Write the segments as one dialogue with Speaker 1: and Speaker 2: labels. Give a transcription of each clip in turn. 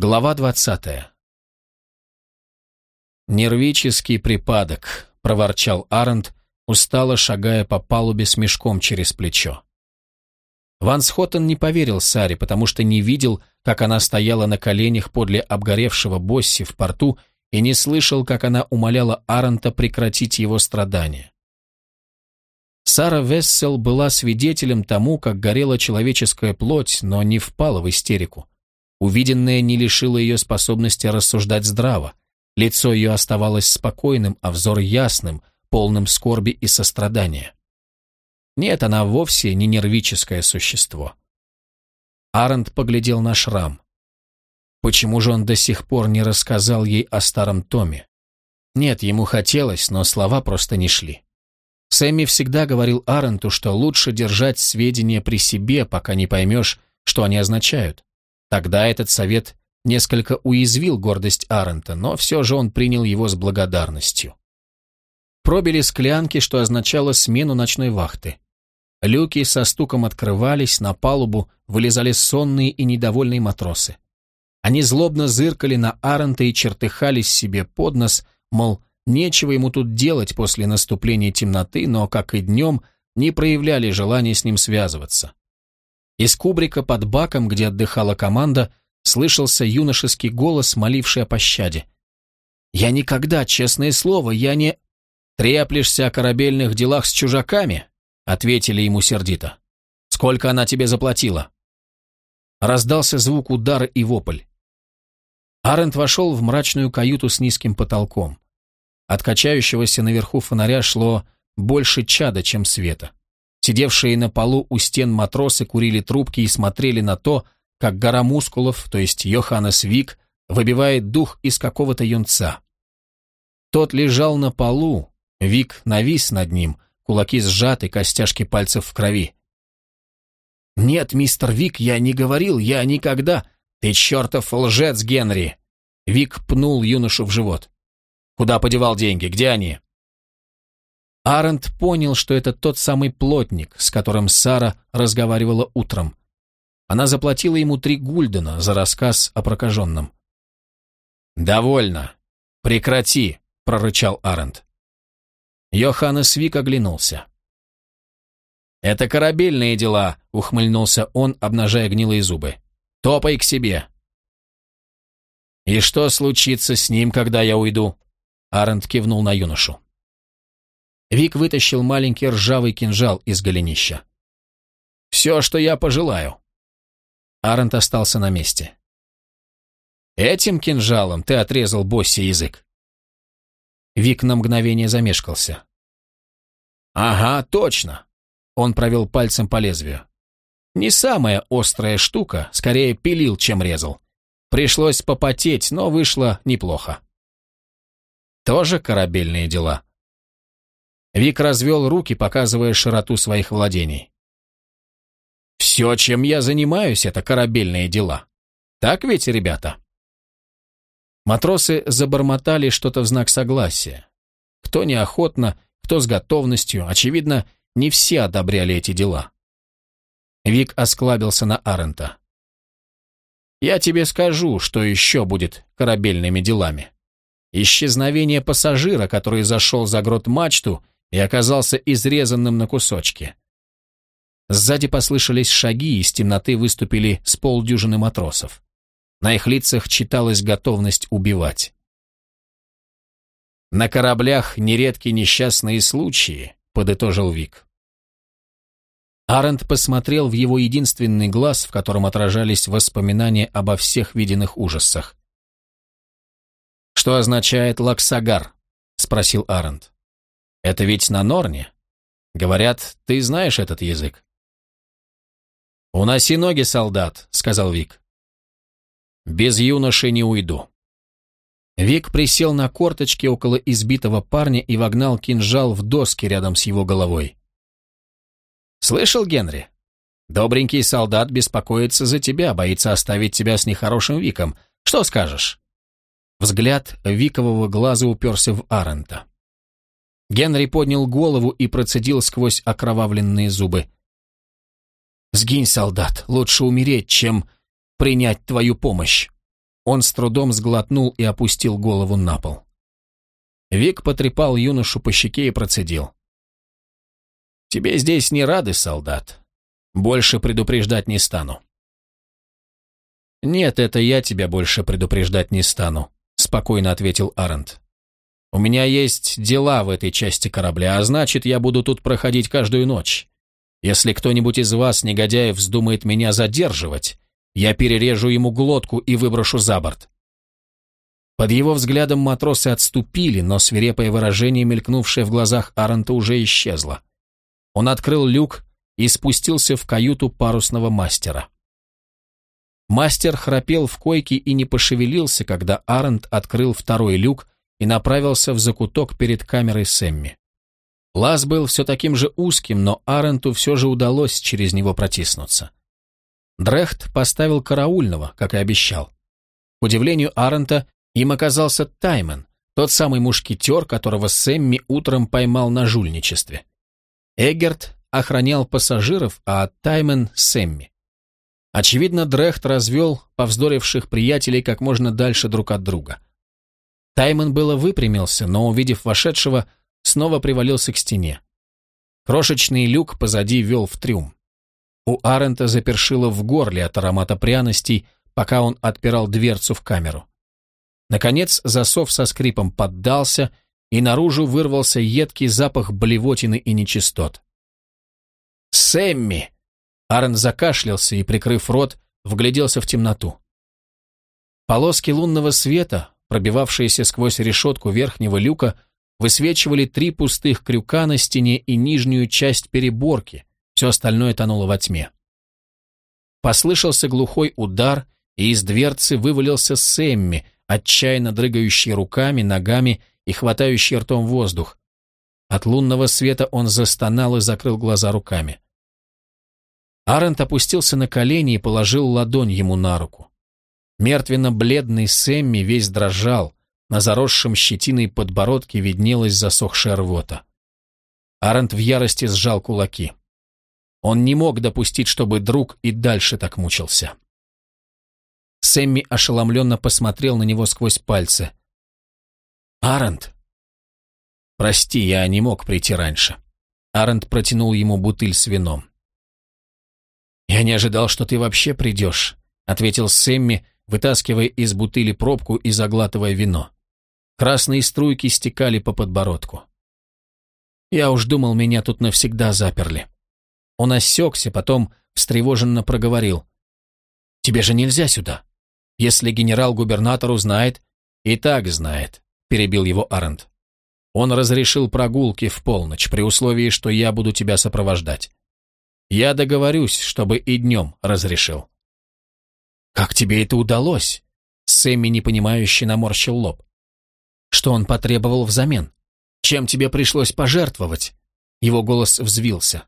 Speaker 1: Глава двадцатая. «Нервический припадок», — проворчал Арент, устало шагая по палубе с мешком через плечо. Ван Схоттен не поверил Саре, потому что не видел, как она стояла на коленях подле обгоревшего Босси в порту и не слышал, как она умоляла Арента прекратить его страдания. Сара Вессел была свидетелем тому, как горела человеческая плоть, но не впала в истерику. Увиденное не лишило ее способности рассуждать здраво. Лицо ее оставалось спокойным, а взор ясным, полным скорби и сострадания. Нет, она вовсе не нервическое существо. Арент поглядел на шрам. Почему же он до сих пор не рассказал ей о старом Томе? Нет, ему хотелось, но слова просто не шли. Сэмми всегда говорил Аренту, что лучше держать сведения при себе, пока не поймешь, что они означают. Тогда этот совет несколько уязвил гордость Арента, но все же он принял его с благодарностью. Пробили склянки, что означало смену ночной вахты. Люки со стуком открывались, на палубу вылезали сонные и недовольные матросы. Они злобно зыркали на Арента и чертыхались себе под нос, мол, нечего ему тут делать после наступления темноты, но, как и днем, не проявляли желания с ним связываться. Из кубрика под баком, где отдыхала команда, слышался юношеский голос, моливший о пощаде. «Я никогда, честное слово, я не...» «Треплешься о корабельных делах с чужаками?» Ответили ему сердито. «Сколько она тебе заплатила?» Раздался звук удара и вопль. Арент вошел в мрачную каюту с низким потолком. От качающегося наверху фонаря шло больше чада, чем света. Сидевшие на полу у стен матросы курили трубки и смотрели на то, как гора мускулов, то есть Йоханнес Вик, выбивает дух из какого-то юнца. Тот лежал на полу, Вик навис над ним, кулаки сжаты, костяшки пальцев в крови. «Нет, мистер Вик, я не говорил, я никогда...» «Ты чертов лжец, Генри!» Вик пнул юношу в живот. «Куда подевал деньги? Где они?» Арент понял, что это тот самый плотник, с которым Сара разговаривала утром. Она заплатила ему три гульдена за рассказ о прокаженном. «Довольно. Прекрати», — прорычал Арент. Йоханнес Вик оглянулся. «Это корабельные дела», — ухмыльнулся он, обнажая гнилые зубы. «Топай к себе». «И что случится с ним, когда я уйду?» Арент кивнул на юношу. Вик вытащил маленький ржавый кинжал из голенища. «Все, что я пожелаю». Арент остался на месте. «Этим кинжалом ты отрезал Босси язык?» Вик на мгновение замешкался. «Ага, точно!» Он провел пальцем по лезвию. «Не самая острая штука, скорее пилил, чем резал. Пришлось попотеть, но вышло неплохо». «Тоже корабельные дела?» Вик развел руки, показывая широту своих владений. «Все, чем я занимаюсь, это корабельные дела. Так ведь, ребята?» Матросы забормотали что-то в знак согласия. Кто неохотно, кто с готовностью, очевидно, не все одобряли эти дела. Вик осклабился на Арента. «Я тебе скажу, что еще будет корабельными делами. Исчезновение пассажира, который зашел за грот мачту и оказался изрезанным на кусочки. Сзади послышались шаги, и из темноты выступили с полдюжины матросов. На их лицах читалась готовность убивать. «На кораблях нередки несчастные случаи», — подытожил Вик. Арент посмотрел в его единственный глаз, в котором отражались воспоминания обо всех виденных ужасах. «Что означает лаксагар?» — спросил Арент. «Это ведь на Норне? Говорят, ты знаешь этот язык». «Уноси ноги, солдат», — сказал Вик. Без юноши не уйду». Вик присел на корточки около избитого парня и вогнал кинжал в доски рядом с его головой. «Слышал, Генри? Добренький солдат беспокоится за тебя, боится оставить тебя с нехорошим Виком. Что скажешь?» Взгляд Викового глаза уперся в Арента. Генри поднял голову и процедил сквозь окровавленные зубы. «Сгинь, солдат, лучше умереть, чем...» принять твою помощь. Он с трудом сглотнул и опустил голову на пол. Вик потрепал юношу по щеке и процедил. «Тебе здесь не рады, солдат. Больше предупреждать не стану». «Нет, это я тебя больше предупреждать не стану», — спокойно ответил Арент. «У меня есть дела в этой части корабля, а значит, я буду тут проходить каждую ночь. Если кто-нибудь из вас, негодяев, вздумает меня задерживать, я перережу ему глотку и выброшу за борт. Под его взглядом матросы отступили, но свирепое выражение, мелькнувшее в глазах Аранта, уже исчезло. Он открыл люк и спустился в каюту парусного мастера. Мастер храпел в койке и не пошевелился, когда Арент открыл второй люк и направился в закуток перед камерой Сэмми. Лаз был все таким же узким, но Аренту все же удалось через него протиснуться. Дрехт поставил караульного, как и обещал. К удивлению Арента, им оказался Таймен, тот самый мушкетер, которого Сэмми утром поймал на жульничестве. Эггерт охранял пассажиров, а Таймен — Сэмми. Очевидно, Дрехт развел повздоривших приятелей как можно дальше друг от друга. Таймен было выпрямился, но, увидев вошедшего, снова привалился к стене. Крошечный люк позади вел в трюм. У Арента запершило в горле от аромата пряностей, пока он отпирал дверцу в камеру. Наконец засов со скрипом поддался, и наружу вырвался едкий запах блевотины и нечистот. «Сэмми!» Арен закашлялся и, прикрыв рот, вгляделся в темноту. Полоски лунного света, пробивавшиеся сквозь решетку верхнего люка, высвечивали три пустых крюка на стене и нижнюю часть переборки, все остальное тонуло во тьме. Послышался глухой удар, и из дверцы вывалился Сэмми, отчаянно дрыгающий руками, ногами и хватающий ртом воздух. От лунного света он застонал и закрыл глаза руками. Арент опустился на колени и положил ладонь ему на руку. Мертвенно-бледный Сэмми весь дрожал, на заросшем щетиной подбородке виднелась засохшая рвота. Арент в ярости сжал кулаки. Он не мог допустить, чтобы друг и дальше так мучился. Сэмми ошеломленно посмотрел на него сквозь пальцы. «Арент!» «Прости, я не мог прийти раньше». Арент протянул ему бутыль с вином. «Я не ожидал, что ты вообще придешь», — ответил Сэмми, вытаскивая из бутыли пробку и заглатывая вино. Красные струйки стекали по подбородку. «Я уж думал, меня тут навсегда заперли». Он осекся, потом встревоженно проговорил. «Тебе же нельзя сюда. Если генерал-губернатор узнает, и так знает, перебил его Арент. Он разрешил прогулки в полночь, при условии, что я буду тебя сопровождать. Я договорюсь, чтобы и днем разрешил. Как тебе это удалось? Сэмми непонимающе наморщил лоб. Что он потребовал взамен? Чем тебе пришлось пожертвовать? Его голос взвился.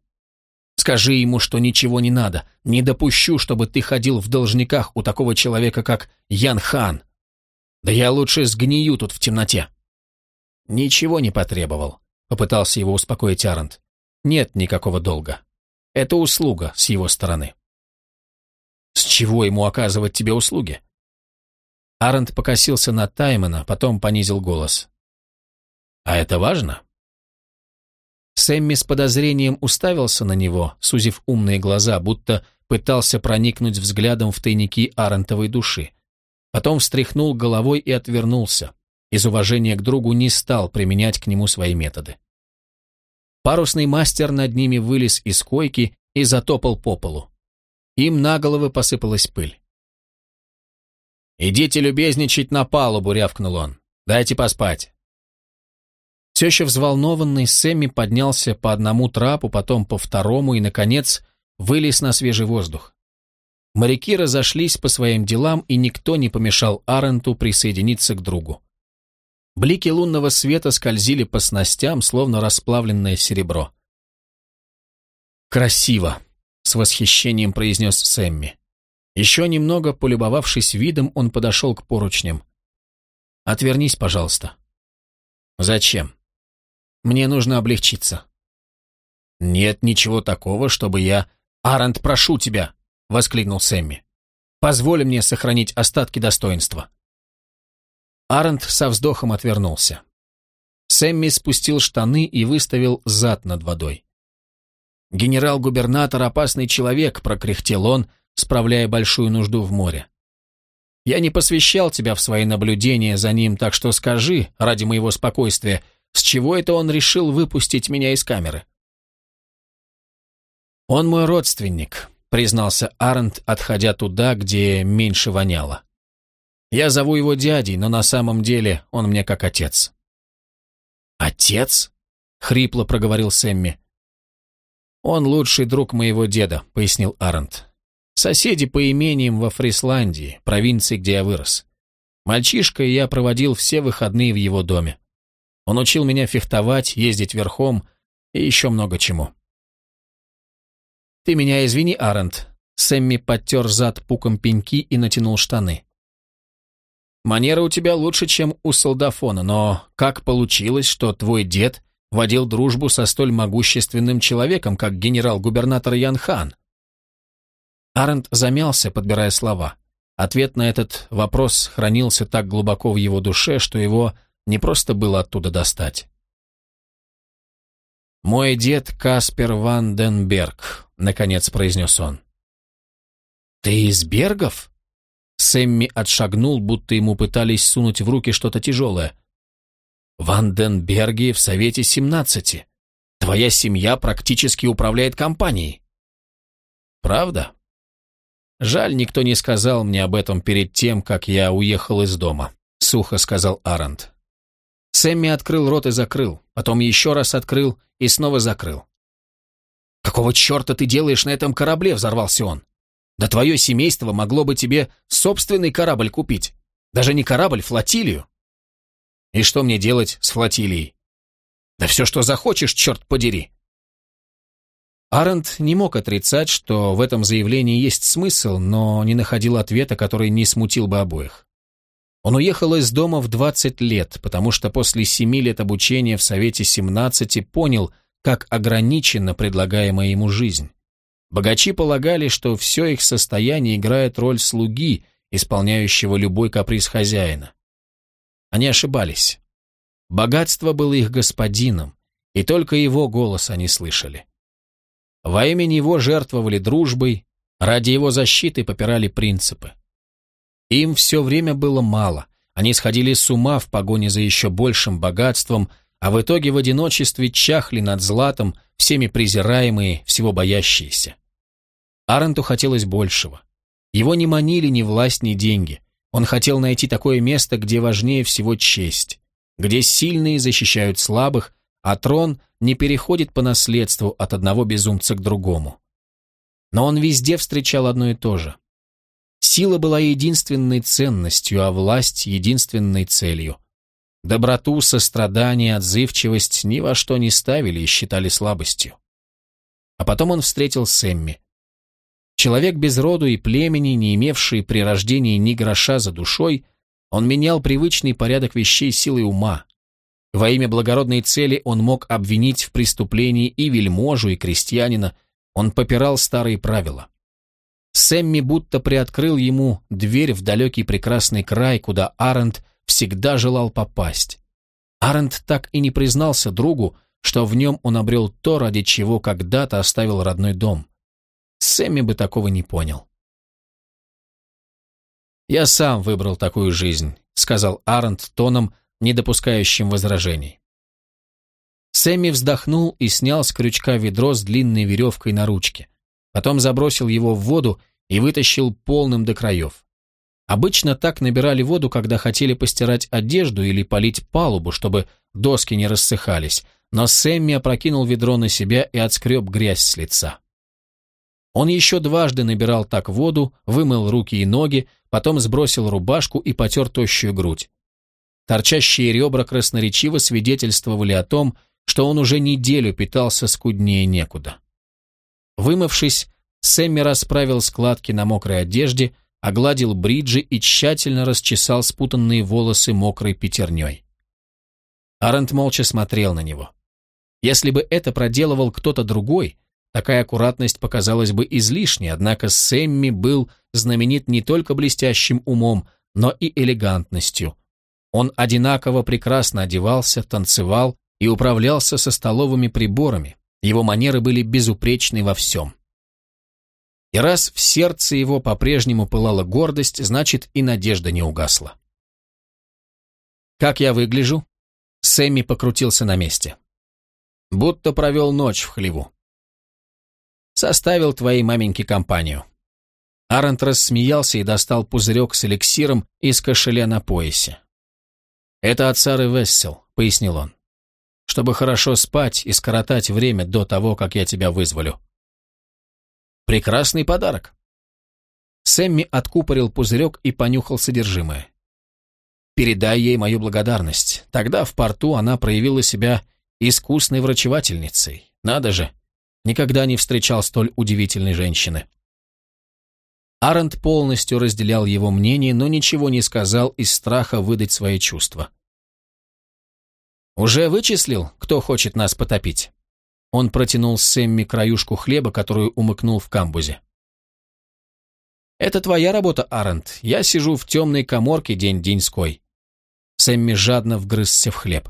Speaker 1: Скажи ему, что ничего не надо. Не допущу, чтобы ты ходил в должниках у такого человека, как Ян Хан. Да я лучше сгнию тут в темноте. Ничего не потребовал, попытался его успокоить Арент. Нет никакого долга. Это услуга с его стороны. С чего ему оказывать тебе услуги? Арент покосился на Таймана, потом понизил голос. А это важно? Сэмми с подозрением уставился на него, сузив умные глаза, будто пытался проникнуть взглядом в тайники Арентовой души. Потом встряхнул головой и отвернулся. Из уважения к другу не стал применять к нему свои методы. Парусный мастер над ними вылез из койки и затопал по полу. Им на головы посыпалась пыль. «Идите любезничать на палубу», — рявкнул он. «Дайте поспать». Все еще взволнованный, Сэмми поднялся по одному трапу, потом по второму и, наконец, вылез на свежий воздух. Моряки разошлись по своим делам, и никто не помешал Аренту присоединиться к другу. Блики лунного света скользили по снастям, словно расплавленное серебро. «Красиво!» — с восхищением произнес Сэмми. Еще немного полюбовавшись видом, он подошел к поручням. «Отвернись, пожалуйста». «Зачем?» Мне нужно облегчиться». «Нет ничего такого, чтобы я...» «Арант, прошу тебя!» — воскликнул Сэмми. Позволь мне сохранить остатки достоинства». Арент со вздохом отвернулся. Сэмми спустил штаны и выставил зад над водой. «Генерал-губернатор — опасный человек», — прокряхтел он, справляя большую нужду в море. «Я не посвящал тебя в свои наблюдения за ним, так что скажи, ради моего спокойствия, с чего это он решил выпустить меня из камеры?» «Он мой родственник», — признался Арнт, отходя туда, где меньше воняло. «Я зову его дядей, но на самом деле он мне как отец». «Отец?» — хрипло проговорил Сэмми. «Он лучший друг моего деда», — пояснил Арнт. «Соседи по имениям во Фрисландии, провинции, где я вырос. Мальчишка я проводил все выходные в его доме. Он учил меня фехтовать, ездить верхом и еще много чему». «Ты меня извини, Арент». Сэмми подтер зад пуком пеньки и натянул штаны. «Манера у тебя лучше, чем у солдафона, но как получилось, что твой дед водил дружбу со столь могущественным человеком, как генерал-губернатор Ян Хан?» Арент замялся, подбирая слова. Ответ на этот вопрос хранился так глубоко в его душе, что его не просто было оттуда достать. «Мой дед Каспер Ван Денберг», — наконец произнес он. «Ты из Бергов?» Сэмми отшагнул, будто ему пытались сунуть в руки что-то тяжелое. «Ван Денберги в Совете семнадцати. Твоя семья практически управляет компанией». «Правда?» «Жаль, никто не сказал мне об этом перед тем, как я уехал из дома», — сухо сказал Арент. Сэмми открыл рот и закрыл, потом еще раз открыл и снова закрыл. «Какого черта ты делаешь на этом корабле?» — взорвался он. «Да твое семейство могло бы тебе собственный корабль купить. Даже не корабль, флотилию». «И что мне делать с флотилией?» «Да все, что захочешь, черт подери!» Арент не мог отрицать, что в этом заявлении есть смысл, но не находил ответа, который не смутил бы обоих. Он уехал из дома в 20 лет, потому что после семи лет обучения в Совете 17 понял, как ограничена предлагаемая ему жизнь. Богачи полагали, что все их состояние играет роль слуги, исполняющего любой каприз хозяина. Они ошибались. Богатство было их господином, и только его голос они слышали. Во имя него жертвовали дружбой, ради его защиты попирали принципы. Им все время было мало, они сходили с ума в погоне за еще большим богатством, а в итоге в одиночестве чахли над златом, всеми презираемые, всего боящиеся. Аренту хотелось большего. Его не манили ни власть, ни деньги. Он хотел найти такое место, где важнее всего честь, где сильные защищают слабых, а трон не переходит по наследству от одного безумца к другому. Но он везде встречал одно и то же. Сила была единственной ценностью, а власть — единственной целью. Доброту, сострадание, отзывчивость ни во что не ставили и считали слабостью. А потом он встретил Сэмми. Человек без роду и племени, не имевший при рождении ни гроша за душой, он менял привычный порядок вещей силой ума. Во имя благородной цели он мог обвинить в преступлении и вельможу, и крестьянина, он попирал старые правила. Сэмми будто приоткрыл ему дверь в далекий прекрасный край, куда Арент всегда желал попасть. Арент так и не признался другу, что в нем он обрел то, ради чего когда-то оставил родной дом. Сэмми бы такого не понял. «Я сам выбрал такую жизнь», — сказал Арент тоном, не допускающим возражений. Сэмми вздохнул и снял с крючка ведро с длинной веревкой на ручке. Потом забросил его в воду и вытащил полным до краев. Обычно так набирали воду, когда хотели постирать одежду или полить палубу, чтобы доски не рассыхались, но Сэмми опрокинул ведро на себя и отскреб грязь с лица. Он еще дважды набирал так воду, вымыл руки и ноги, потом сбросил рубашку и потер тощую грудь. Торчащие ребра красноречиво свидетельствовали о том, что он уже неделю питался скуднее некуда. Вымывшись, Сэмми расправил складки на мокрой одежде, огладил бриджи и тщательно расчесал спутанные волосы мокрой пятерней. Арент молча смотрел на него. Если бы это проделывал кто-то другой, такая аккуратность показалась бы излишней, однако Сэмми был знаменит не только блестящим умом, но и элегантностью. Он одинаково прекрасно одевался, танцевал и управлялся со столовыми приборами, его манеры были безупречны во всем. И раз в сердце его по-прежнему пылала гордость, значит и надежда не угасла. «Как я выгляжу?» Сэмми покрутился на месте. «Будто провел ночь в хлеву». «Составил твоей маменьке компанию». Арент рассмеялся и достал пузырек с эликсиром из кошеля на поясе. «Это от Сары Вессел», — пояснил он чтобы хорошо спать и скоротать время до того, как я тебя вызволю. Прекрасный подарок. Сэмми откупорил пузырек и понюхал содержимое. Передай ей мою благодарность. Тогда в порту она проявила себя искусной врачевательницей. Надо же, никогда не встречал столь удивительной женщины. Арент полностью разделял его мнение, но ничего не сказал из страха выдать свои чувства. «Уже вычислил, кто хочет нас потопить?» Он протянул Сэмми краюшку хлеба, которую умыкнул в камбузе. «Это твоя работа, Арент. Я сижу в темной коморке день-деньской». Сэмми жадно вгрызся в хлеб.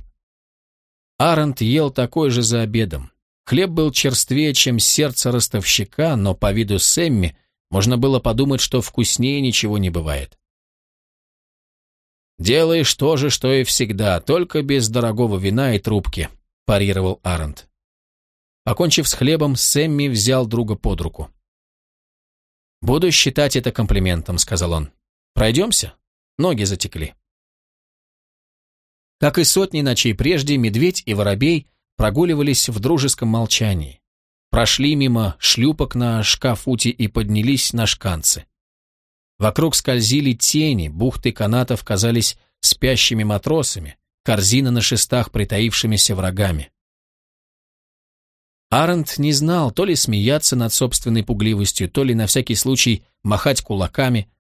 Speaker 1: Арент ел такой же за обедом. Хлеб был черствее, чем сердце ростовщика, но по виду Сэмми можно было подумать, что вкуснее ничего не бывает. «Делаешь то же, что и всегда, только без дорогого вина и трубки», – парировал Арент. Покончив с хлебом, Сэмми взял друга под руку. «Буду считать это комплиментом», – сказал он. «Пройдемся?» Ноги затекли. Как и сотни ночей прежде, медведь и воробей прогуливались в дружеском молчании. Прошли мимо шлюпок на шкафуте и поднялись на шканцы. Вокруг скользили тени, бухты канатов казались спящими матросами, корзины на шестах притаившимися врагами. Арент не знал, то ли смеяться над собственной пугливостью, то ли на всякий случай махать кулаками.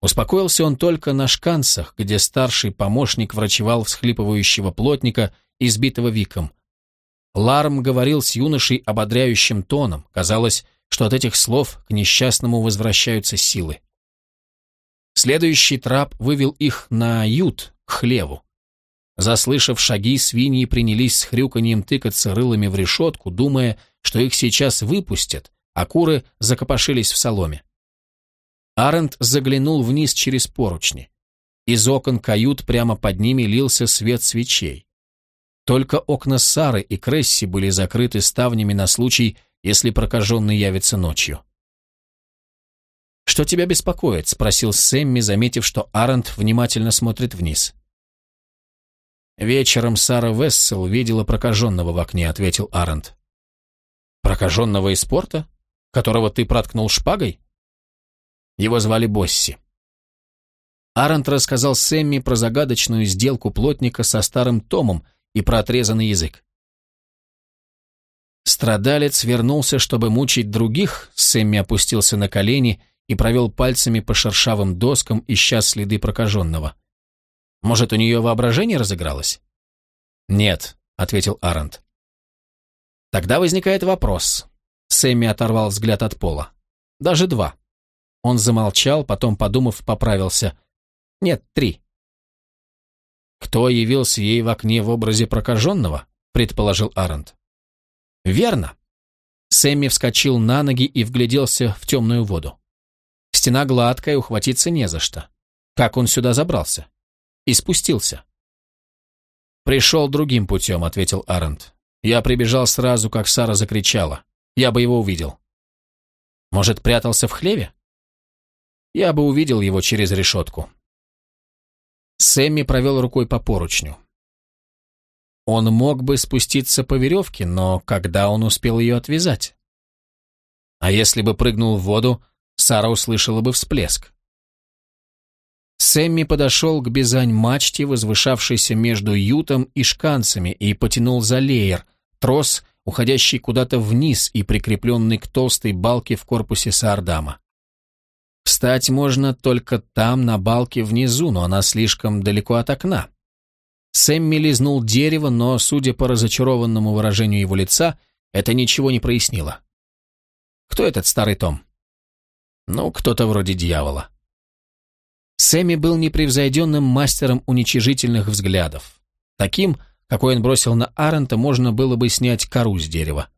Speaker 1: Успокоился он только на шканцах, где старший помощник врачевал всхлипывающего плотника, избитого виком. Ларм говорил с юношей ободряющим тоном. Казалось, что от этих слов к несчастному возвращаются силы. Следующий трап вывел их на ют, к хлеву. Заслышав шаги, свиньи принялись с хрюканьем тыкаться рылами в решетку, думая, что их сейчас выпустят, а куры закопошились в соломе. Арент заглянул вниз через поручни. Из окон кают прямо под ними лился свет свечей. Только окна Сары и Кресси были закрыты ставнями на случай, если прокаженный явится ночью. «Что тебя беспокоит?» — спросил Сэмми, заметив, что Арент внимательно смотрит вниз. «Вечером Сара Вессел видела прокаженного в окне», — ответил Арент. «Прокаженного из спорта? Которого ты проткнул шпагой?» Его звали Босси. Арент рассказал Сэмми про загадочную сделку плотника со старым Томом и про отрезанный язык. Страдалец вернулся, чтобы мучить других, Сэмми опустился на колени и провел пальцами по шершавым доскам, ища следы прокаженного. Может, у нее воображение разыгралось? «Нет», — ответил Арент. Тогда возникает вопрос. Сэмми оторвал взгляд от пола. Даже два. Он замолчал, потом, подумав, поправился. Нет, три. Кто явился ей в окне в образе прокаженного? Предположил Арент. Верно. Сэмми вскочил на ноги и вгляделся в темную воду. Стена гладкая, ухватиться не за что. Как он сюда забрался? И спустился. «Пришел другим путем», — ответил Арент. «Я прибежал сразу, как Сара закричала. Я бы его увидел». «Может, прятался в хлеве?» «Я бы увидел его через решетку». Сэмми провел рукой по поручню. Он мог бы спуститься по веревке, но когда он успел ее отвязать? А если бы прыгнул в воду, Сара услышала бы всплеск. Сэмми подошел к бизань-мачте, возвышавшейся между ютом и шканцами, и потянул за леер, трос, уходящий куда-то вниз и прикрепленный к толстой балке в корпусе Саардама. Встать можно только там, на балке внизу, но она слишком далеко от окна. Сэмми лизнул дерево, но, судя по разочарованному выражению его лица, это ничего не прояснило. Кто этот старый Том? Ну, кто-то вроде дьявола. Сэмми был непревзойденным мастером уничижительных взглядов. Таким, какой он бросил на Арента, можно было бы снять кору с дерева.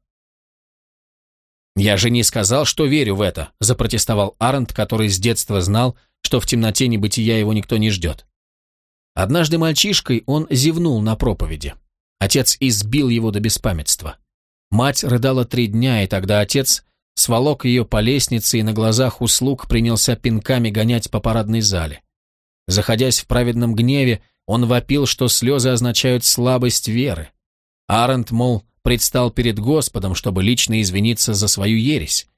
Speaker 1: «Я же не сказал, что верю в это», – запротестовал Арент, который с детства знал, что в темноте небытия его никто не ждет. Однажды мальчишкой он зевнул на проповеди. Отец избил его до беспамятства. Мать рыдала три дня, и тогда отец сволок ее по лестнице и на глазах у слуг принялся пинками гонять по парадной зале. Заходясь в праведном гневе, он вопил, что слезы означают слабость веры. Арент, мол, предстал перед Господом, чтобы лично извиниться за свою ересь.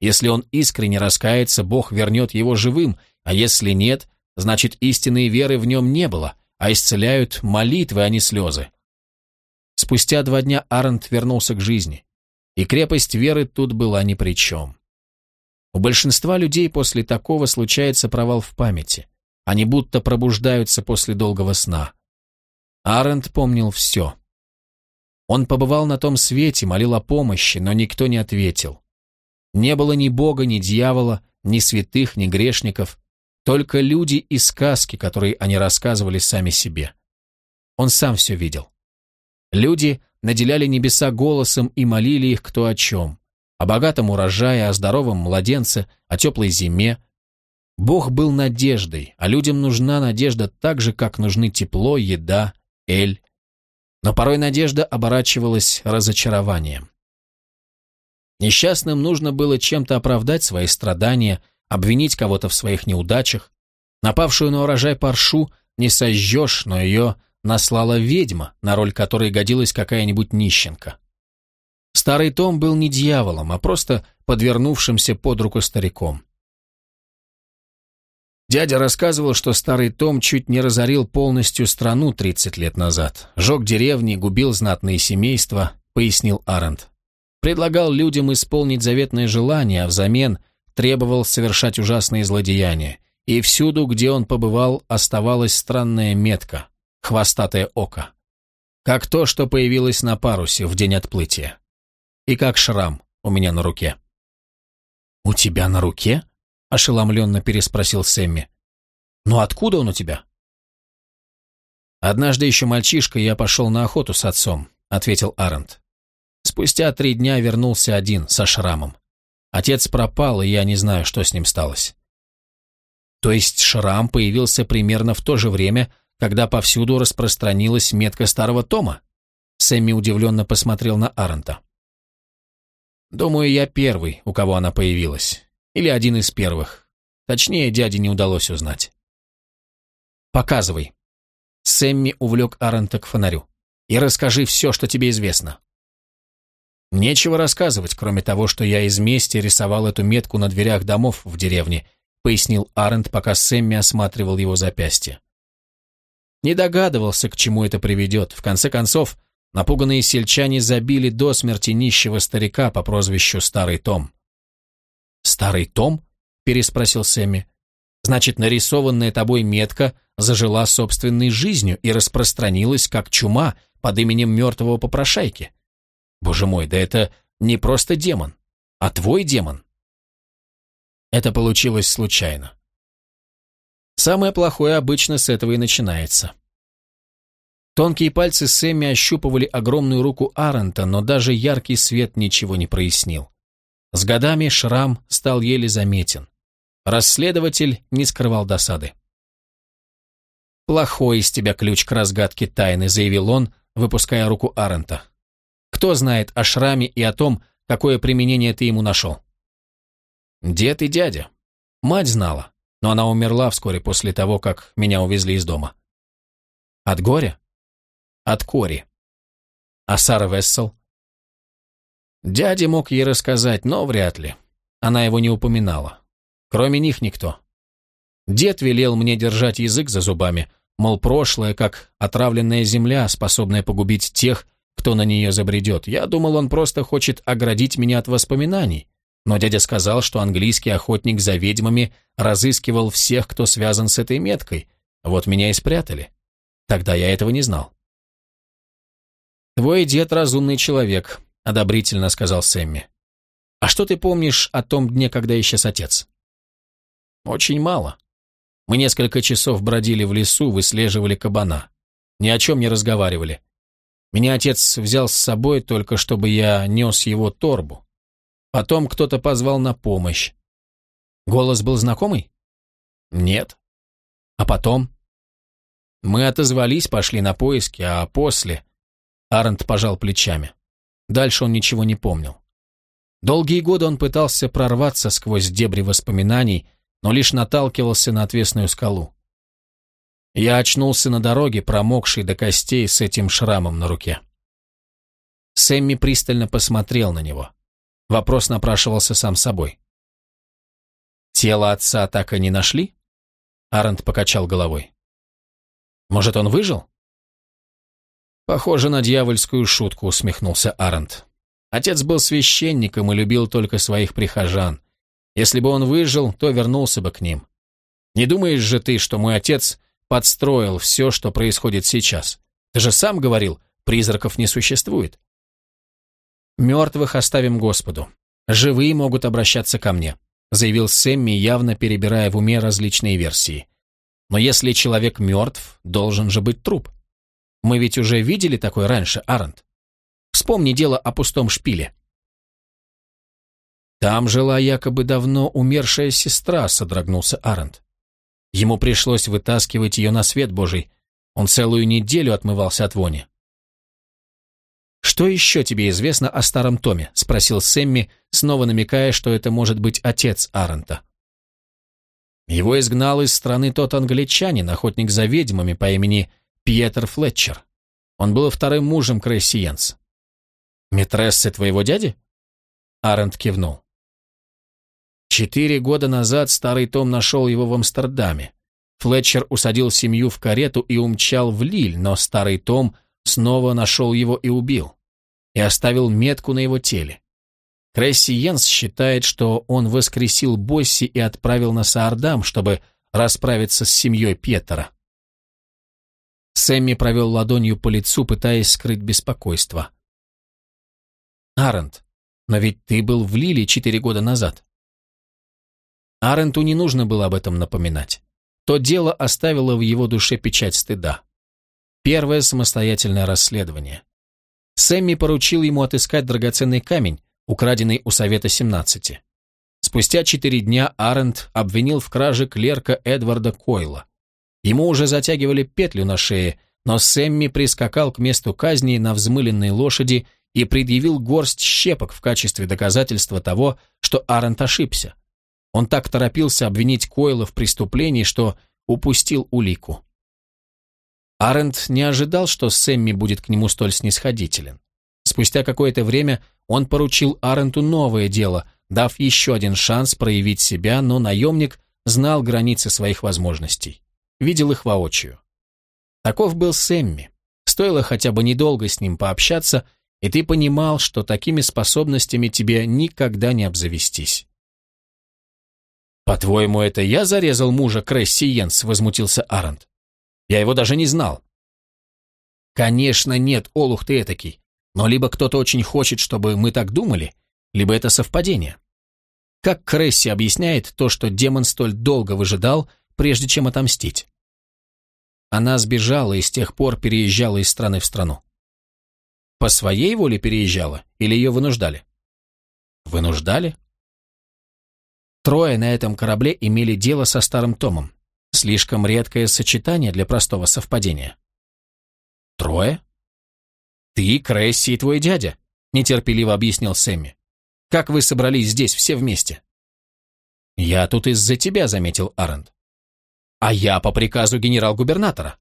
Speaker 1: Если он искренне раскается, Бог вернет его живым, а если нет, значит истинной веры в нем не было, а исцеляют молитвы, а не слезы. Спустя два дня Арент вернулся к жизни, и крепость веры тут была ни при чем. У большинства людей после такого случается провал в памяти. Они будто пробуждаются после долгого сна. Арент помнил все. Он побывал на том свете, молил о помощи, но никто не ответил. Не было ни бога, ни дьявола, ни святых, ни грешников, только люди и сказки, которые они рассказывали сами себе. Он сам все видел. Люди наделяли небеса голосом и молили их кто о чем. О богатом урожае, о здоровом младенце, о теплой зиме. Бог был надеждой, а людям нужна надежда так же, как нужны тепло, еда, эль. Но порой надежда оборачивалась разочарованием. Несчастным нужно было чем-то оправдать свои страдания, обвинить кого-то в своих неудачах. Напавшую на урожай паршу не сожжешь, но ее наслала ведьма, на роль которой годилась какая-нибудь нищенка. Старый Том был не дьяволом, а просто подвернувшимся под руку стариком. Дядя рассказывал, что старый Том чуть не разорил полностью страну 30 лет назад, жег деревни, губил знатные семейства, пояснил Арент. Предлагал людям исполнить заветное желание, а взамен требовал совершать ужасные злодеяния. И всюду, где он побывал, оставалась странная метка, хвостатое око. Как то, что появилось на парусе в день отплытия. И как шрам у меня на руке. «У тебя на руке?» – ошеломленно переспросил Сэмми. «Ну откуда он у тебя?» «Однажды еще мальчишка я пошел на охоту с отцом», – ответил Арент. Спустя три дня вернулся один, со шрамом. Отец пропал, и я не знаю, что с ним сталось. То есть шрам появился примерно в то же время, когда повсюду распространилась метка старого Тома? Сэмми удивленно посмотрел на Арента. Думаю, я первый, у кого она появилась. Или один из первых. Точнее, дяде не удалось узнать. Показывай. Сэмми увлек Арента к фонарю. И расскажи все, что тебе известно. Нечего рассказывать, кроме того, что я из мести рисовал эту метку на дверях домов в деревне, пояснил Арент, пока Сэмми осматривал его запястье. Не догадывался, к чему это приведет. В конце концов, напуганные сельчане забили до смерти нищего старика по прозвищу Старый Том. «Старый Том?» – переспросил Сэмми. «Значит, нарисованная тобой метка зажила собственной жизнью и распространилась как чума под именем мертвого попрошайки. Боже мой, да это не просто демон, а твой демон». Это получилось случайно. Самое плохое обычно с этого и начинается. Тонкие пальцы Сэмми ощупывали огромную руку Арента, но даже яркий свет ничего не прояснил. С годами шрам стал еле заметен. Расследователь не скрывал досады. «Плохой из тебя ключ к разгадке тайны», — заявил он, выпуская руку Арента. «Кто знает о шраме и о том, какое применение ты ему нашел?» «Дед и дядя. Мать знала но она умерла вскоре после того, как меня увезли из дома. От горя? От кори. А Сара Вессел? Дядя мог ей рассказать, но вряд ли. Она его не упоминала. Кроме них никто. Дед велел мне держать язык за зубами, мол, прошлое, как отравленная земля, способная погубить тех, кто на нее забредет. Я думал, он просто хочет оградить меня от воспоминаний, но дядя сказал, что английский охотник за ведьмами разыскивал всех, кто связан с этой меткой. Вот меня и спрятали. Тогда я этого не знал. «Твой дед разумный человек», — одобрительно сказал Сэмми. А что ты помнишь о том дне, когда исчез отец? Очень мало. Мы несколько часов бродили в лесу, выслеживали кабана. Ни о чем не разговаривали. Меня отец взял с собой только, чтобы я нес его торбу. Потом кто-то позвал на помощь. Голос был знакомый? Нет. А потом? Мы отозвались, пошли на поиски, а после... Арент пожал плечами. Дальше он ничего не помнил. Долгие годы он пытался прорваться сквозь дебри воспоминаний, но лишь наталкивался на отвесную скалу. Я очнулся на дороге, промокший до костей с этим шрамом на руке. Сэмми пристально посмотрел на него. Вопрос напрашивался сам собой. «Тело отца так и не нашли?» Арент покачал головой. «Может, он выжил?» «Похоже на дьявольскую шутку», — усмехнулся Арент. Отец был священником и любил только своих прихожан. Если бы он выжил, то вернулся бы к ним. Не думаешь же ты, что мой отец подстроил все, что происходит сейчас? Ты же сам говорил, призраков не существует. Мертвых оставим Господу. Живые могут обращаться ко мне, заявил Сэмми, явно перебирая в уме различные версии. Но если человек мертв, должен же быть труп. Мы ведь уже видели такое раньше, Арент. Вспомни дело о пустом шпиле. Там жила якобы давно умершая сестра, содрогнулся Арент. Ему пришлось вытаскивать ее на свет Божий. Он целую неделю отмывался от вони. «Что еще тебе известно о старом Томе?» — спросил Сэмми, снова намекая, что это может быть отец Арента. Его изгнал из страны тот англичанин, охотник за ведьмами по имени Пьетер Флетчер. Он был вторым мужем Крейси Йенс. «Митрессы твоего дяди?» Арент кивнул. Четыре года назад старый Том нашел его в Амстердаме. Флетчер усадил семью в карету и умчал в Лиль, но старый Том снова нашел его и убил. И оставил метку на его теле. Кресси Йенс считает, что он воскресил Босси и отправил на Саардам, чтобы расправиться с семьей Петера. Сэмми провел ладонью по лицу, пытаясь скрыть беспокойство. Арент, но ведь ты был в Лиле четыре года назад. Аренту не нужно было об этом напоминать. То дело оставило в его душе печать стыда. Первое самостоятельное расследование. Сэмми поручил ему отыскать драгоценный камень, украденный у Совета 17. Спустя четыре дня Арент обвинил в краже клерка Эдварда Койла. Ему уже затягивали петлю на шее, но Сэмми прискакал к месту казни на взмыленной лошади и предъявил горсть щепок в качестве доказательства того, что Арент ошибся. Он так торопился обвинить Койла в преступлении, что упустил улику. Арент не ожидал, что Сэмми будет к нему столь снисходителен. Спустя какое-то время он поручил Аренту новое дело, дав еще один шанс проявить себя, но наемник знал границы своих возможностей. Видел их воочию. Таков был Сэмми. Стоило хотя бы недолго с ним пообщаться, и ты понимал, что такими способностями тебе никогда не обзавестись. «По-твоему, это я зарезал мужа Кресси Йенс?» — возмутился Арент. «Я его даже не знал». «Конечно нет, олух ты этакий. Но либо кто-то очень хочет, чтобы мы так думали, либо это совпадение. Как Кресси объясняет то, что демон столь долго выжидал, прежде чем отомстить? Она сбежала и с тех пор переезжала из страны в страну. По своей воле переезжала или ее вынуждали? Вынуждали? Трое на этом корабле имели дело со старым Томом. Слишком редкое сочетание для простого совпадения. Трое? Ты, Кресси и твой дядя, нетерпеливо объяснил Сэмми. Как вы собрались здесь все вместе? Я тут из-за тебя, заметил Арент. А я по приказу генерал-губернатора.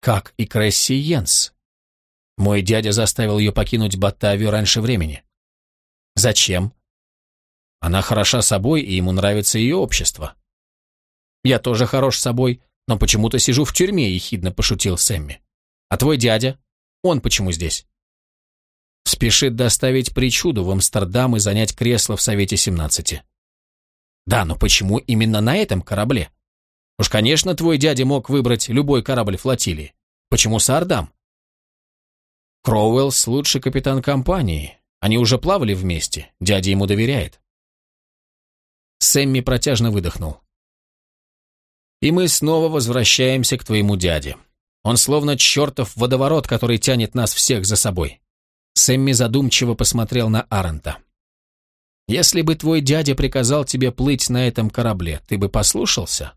Speaker 1: Как и Кресси Йенс, мой дядя заставил ее покинуть Батавию раньше времени. Зачем? Она хороша собой, и ему нравится ее общество. Я тоже хорош собой, но почему-то сижу в тюрьме, ехидно пошутил Сэмми. А твой дядя? Он почему здесь? Спешит доставить причуду в Амстердам и занять кресло в Совете 17. Да, но почему именно на этом корабле? Уж, конечно, твой дядя мог выбрать любой корабль флотилии. Почему Саардам? Кроуэллс лучший капитан компании, Они уже плавали вместе, дядя ему доверяет. Сэмми протяжно выдохнул. И мы снова возвращаемся к твоему дяде. Он словно чертов водоворот, который тянет нас всех за собой. Сэмми задумчиво посмотрел на Арента. «Если бы твой дядя приказал тебе плыть на этом корабле, ты бы послушался?»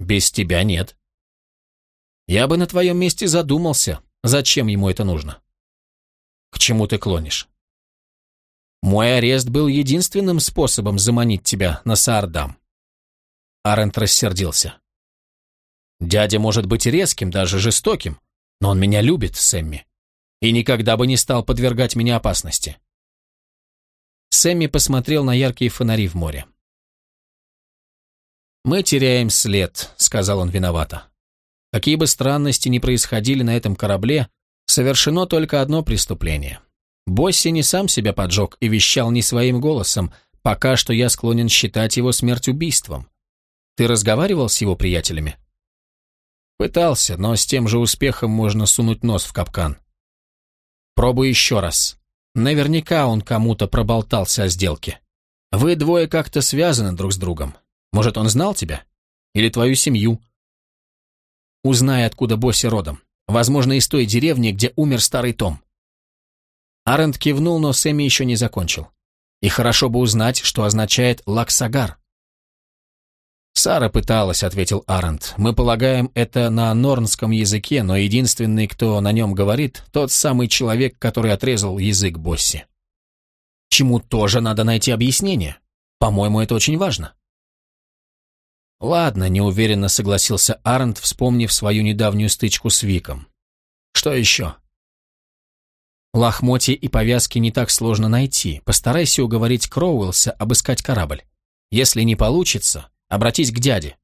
Speaker 1: «Без тебя нет». «Я бы на твоем месте задумался, зачем ему это нужно». «К чему ты клонишь?» «Мой арест был единственным способом заманить тебя на Саардам». Арент рассердился. «Дядя может быть резким, даже жестоким, но он меня любит, Сэмми и никогда бы не стал подвергать меня опасности. Сэмми посмотрел на яркие фонари в море. «Мы теряем след», — сказал он виновато. Какие бы странности ни происходили на этом корабле, совершено только одно преступление. Босси не сам себя поджег и вещал не своим голосом, пока что я склонен считать его смерть убийством. Ты разговаривал с его приятелями? Пытался, но с тем же успехом можно сунуть нос в капкан. Пробуй еще раз. Наверняка он кому-то проболтался о сделке. Вы двое как-то связаны друг с другом. Может, он знал тебя? Или твою семью? Узнай, откуда Босси родом. Возможно, из той деревни, где умер старый Том. Арент кивнул, но Сэмми еще не закончил. И хорошо бы узнать, что означает «лаксагар». «Сара пыталась», — ответил Арент. «Мы полагаем это на норнском языке, но единственный, кто на нем говорит, тот самый человек, который отрезал язык Босси». «Чему тоже надо найти объяснение. По-моему, это очень важно». «Ладно», — неуверенно согласился Арент, вспомнив свою недавнюю стычку с Виком. «Что еще?» «Лохмотья и повязки не так сложно найти. Постарайся уговорить Кроуэлса обыскать корабль. Если не получится, Обратись к дяде.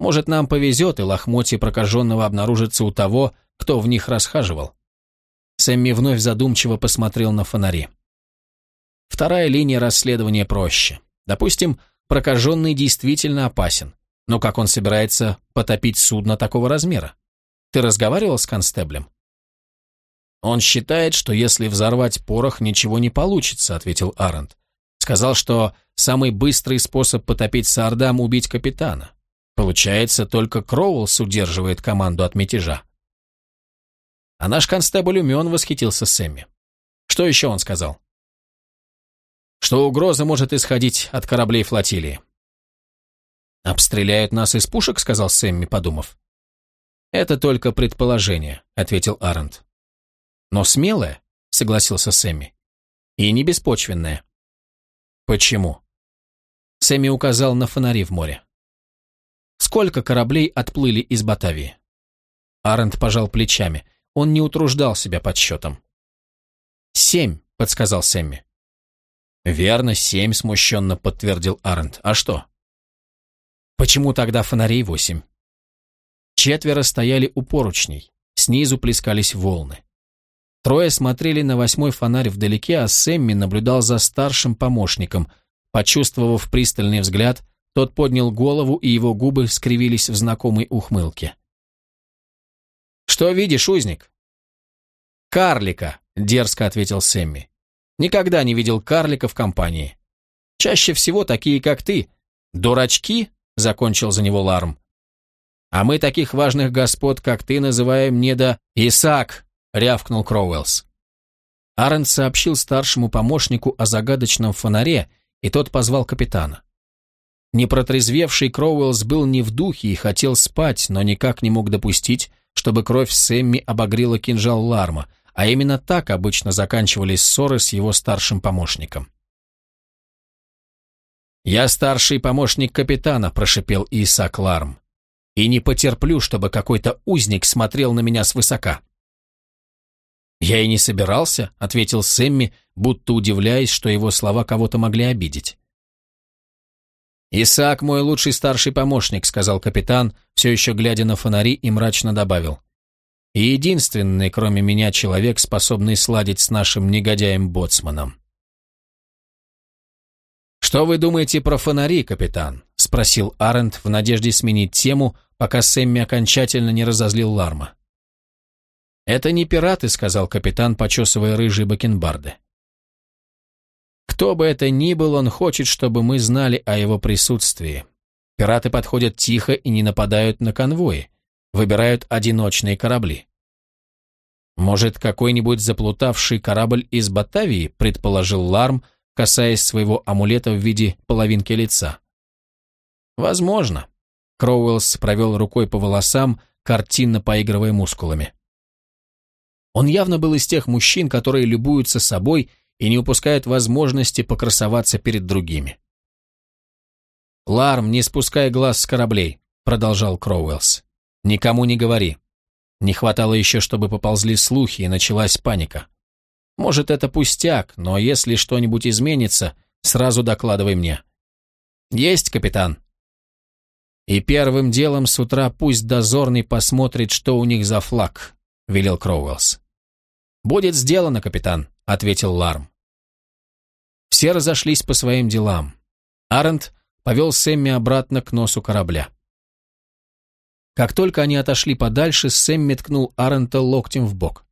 Speaker 1: Может, нам повезет, и лохмотья прокаженного обнаружится у того, кто в них расхаживал. Сэмми вновь задумчиво посмотрел на фонари. Вторая линия расследования проще. Допустим, прокаженный действительно опасен, но как он собирается потопить судно такого размера? Ты разговаривал с констеблем? Он считает, что если взорвать порох, ничего не получится, ответил Арент. Сказал, что самый быстрый способ потопить Саардам – убить капитана. Получается, только Кроулс удерживает команду от мятежа. А наш констебль умен, восхитился Сэмми. Что еще он сказал? Что угроза может исходить от кораблей флотилии. «Обстреляют нас из пушек», — сказал Сэмми, подумав. «Это только предположение», — ответил Арент. «Но смелое», — согласился Сэмми. «И не беспочвенное». «Почему?» Сэмми указал на фонари в море. «Сколько кораблей отплыли из Батавии?» Арент пожал плечами. Он не утруждал себя подсчетом. «Семь», — подсказал Сэмми. «Верно, семь», — смущенно подтвердил Арент. «А что?» «Почему тогда фонарей восемь?» Четверо стояли у поручней. Снизу плескались волны. Трое смотрели на восьмой фонарь вдалеке, а Сэмми наблюдал за старшим помощником. Почувствовав пристальный взгляд, тот поднял голову, и его губы скривились в знакомой ухмылке. «Что видишь, узник?» «Карлика», — дерзко ответил Сэмми. «Никогда не видел карлика в компании. Чаще всего такие, как ты. Дурачки?» — закончил за него Ларм. «А мы таких важных господ, как ты, называем не до Исаак!» — рявкнул Кроуэллс. Арен сообщил старшему помощнику о загадочном фонаре, и тот позвал капитана. Непротрезвевший Кроуэллс был не в духе и хотел спать, но никак не мог допустить, чтобы кровь Сэмми обогрела кинжал Ларма, а именно так обычно заканчивались ссоры с его старшим помощником. «Я старший помощник капитана», — прошипел Исаак Ларм, «и не потерплю, чтобы какой-то узник смотрел на меня свысока». «Я и не собирался», — ответил Сэмми, будто удивляясь, что его слова кого-то могли обидеть. «Исаак мой лучший старший помощник», — сказал капитан, все еще глядя на фонари и мрачно добавил. «И единственный, кроме меня, человек, способный сладить с нашим негодяем-боцманом». «Что вы думаете про фонари, капитан?» — спросил Арент в надежде сменить тему, пока Сэмми окончательно не разозлил Ларма. «Это не пираты», — сказал капитан, почесывая рыжие бакенбарды. Кто бы это ни был, он хочет, чтобы мы знали о его присутствии. Пираты подходят тихо и не нападают на конвои, выбирают одиночные корабли. Может, какой-нибудь заплутавший корабль из Батавии, предположил Ларм, касаясь своего амулета в виде половинки лица. Возможно. Кроуэллс провел рукой по волосам, картинно поигрывая мускулами. Он явно был из тех мужчин, которые любуются собой и не упускают возможности покрасоваться перед другими. «Ларм, не спускай глаз с кораблей», — продолжал Кроуэллс. «Никому не говори. Не хватало еще, чтобы поползли слухи и началась паника. Может, это пустяк, но если что-нибудь изменится, сразу докладывай мне». «Есть, капитан». «И первым делом с утра пусть дозорный посмотрит, что у них за флаг», — велел Кроуэллс. «Будет сделано, капитан», — ответил Ларм. Все разошлись по своим делам. Арент повел Сэмми обратно к носу корабля. Как только они отошли подальше, Сэмми ткнул Арента локтем в бок.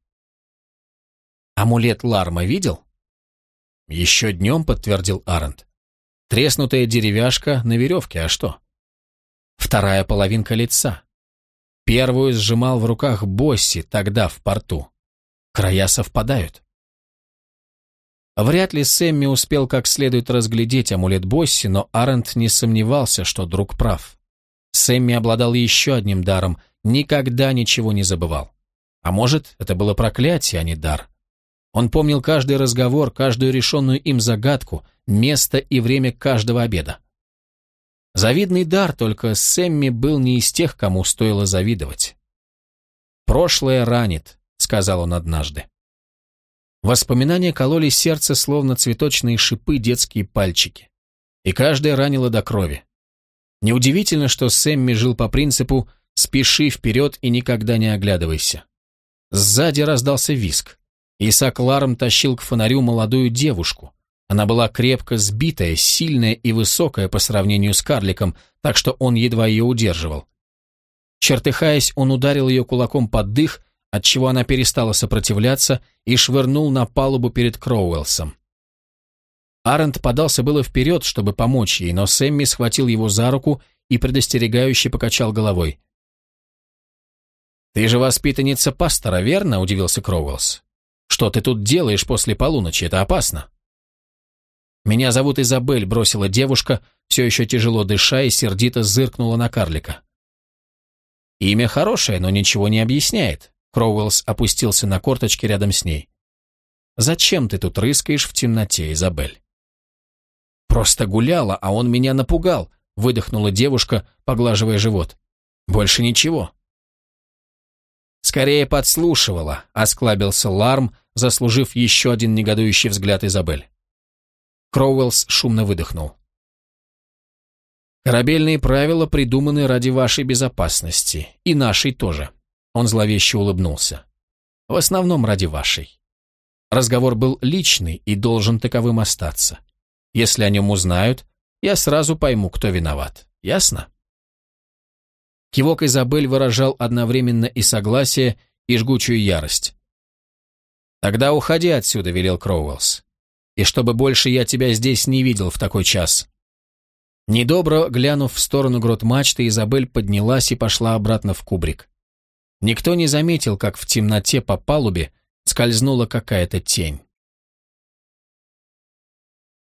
Speaker 1: «Амулет Ларма видел?» «Еще днем», — подтвердил Арент. «Треснутая деревяшка на веревке, а что?» «Вторая половинка лица. Первую сжимал в руках Босси тогда в порту. Края совпадают». Вряд ли Сэмми успел как следует разглядеть амулет Босси, но Арент не сомневался, что друг прав. Сэмми обладал еще одним даром, никогда ничего не забывал. А может, это было проклятие, а не дар. Он помнил каждый разговор, каждую решенную им загадку, место и время каждого обеда. Завидный дар, только Сэмми был не из тех, кому стоило завидовать. «Прошлое ранит», — сказал он однажды. Воспоминания кололи сердце, словно цветочные шипы детские пальчики. И каждое ранило до крови. Неудивительно, что Сэмми жил по принципу «спеши вперед и никогда не оглядывайся». Сзади раздался виск. Исаак Ларм тащил к фонарю молодую девушку. Она была крепко сбитая, сильная и высокая по сравнению с карликом, так что он едва ее удерживал. Чертыхаясь, он ударил ее кулаком под дых, отчего она перестала сопротивляться и швырнул на палубу перед Кроуэлсом. Арент подался было вперед, чтобы помочь ей, но Сэмми схватил его за руку и предостерегающе покачал головой. «Ты же воспитанница пастора, верно?» – удивился Кроуэлс. «Что ты тут делаешь после полуночи? Это опасно». «Меня зовут Изабель», – бросила девушка, все еще тяжело дыша и сердито зыркнула на карлика. «Имя хорошее, но ничего не объясняет. Кроуэллс опустился на корточки рядом с ней. «Зачем ты тут рыскаешь в темноте, Изабель?» «Просто гуляла, а он меня напугал», — выдохнула девушка, поглаживая живот. «Больше ничего». «Скорее подслушивала», — осклабился Ларм, заслужив еще один негодующий взгляд Изабель. Кроуэллс шумно выдохнул. «Корабельные правила придуманы ради вашей безопасности, и нашей тоже. Он зловеще улыбнулся. «В основном ради вашей. Разговор был личный и должен таковым остаться. Если о нем узнают, я сразу пойму, кто виноват. Ясно?» Кивок Изабель выражал одновременно и согласие, и жгучую ярость. «Тогда уходи отсюда», — велел Кроуэллс. «И чтобы больше я тебя здесь не видел в такой час». Недобро глянув в сторону грот мачты, Изабель поднялась и пошла обратно в кубрик. Никто не заметил, как в темноте по палубе скользнула какая-то тень.